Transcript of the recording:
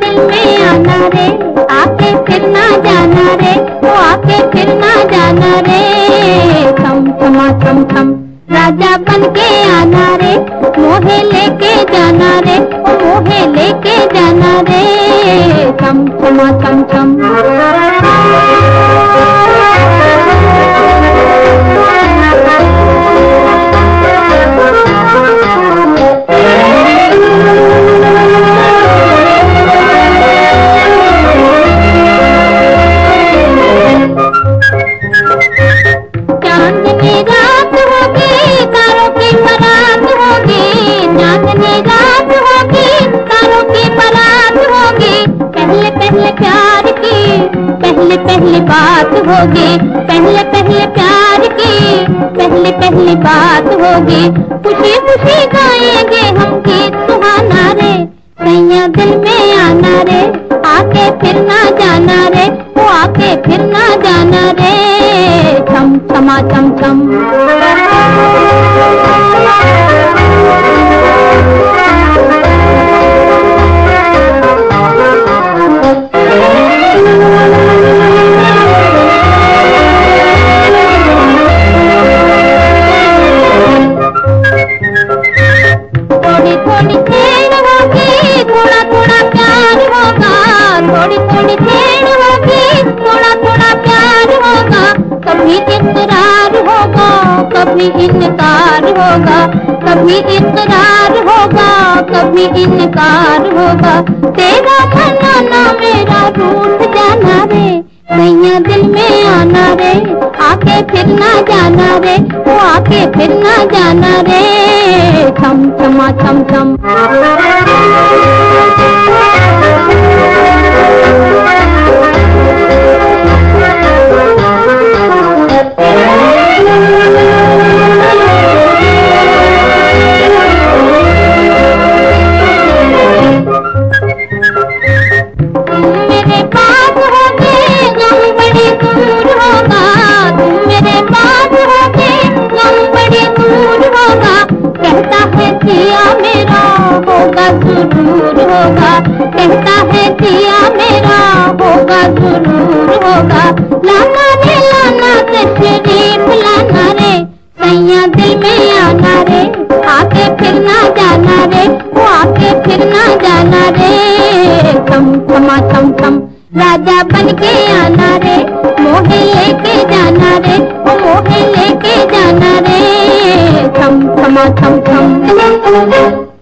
दिल में आना रे आके फिर ना जाना रे, वो आके फिर ना जाना रे। थम, थमा, थम थम, राजा बन के आना रे, मोहे लेके जाना रे मोहे लेके जाना रे। थम, थमा, थम थम पहले पहले बात होगी, पहले पहले प्यार की, पहले पहले बात होगी। खुशी खुशी गाएँगे हम गीत सुहाना रे, सैया दिल में आना रे आके फिर कभी इकरार होगा, कभी इनकार होगा, कभी इकरार होगा, कभी इनकार होगा। तेरा मनाना मेरा रूठ जाना रे, नैया दिल में आना रे, आके फिर ना जाना रे, वो आके फिर ना जाना रे। छम, छमा, छम छम। तुम होगा। होगा लाना रे, लाना तशरीफ़ लाना रे। सैया दिल में आना रे आके फिर ना जाना रे, वो आके फिर ना जाना रे। थम, थमा, थम थम, राजा बन के आना रे, मोहे लेके जाना रे, वो मोहे लेके जाना रे। थम, थमा, थम थम।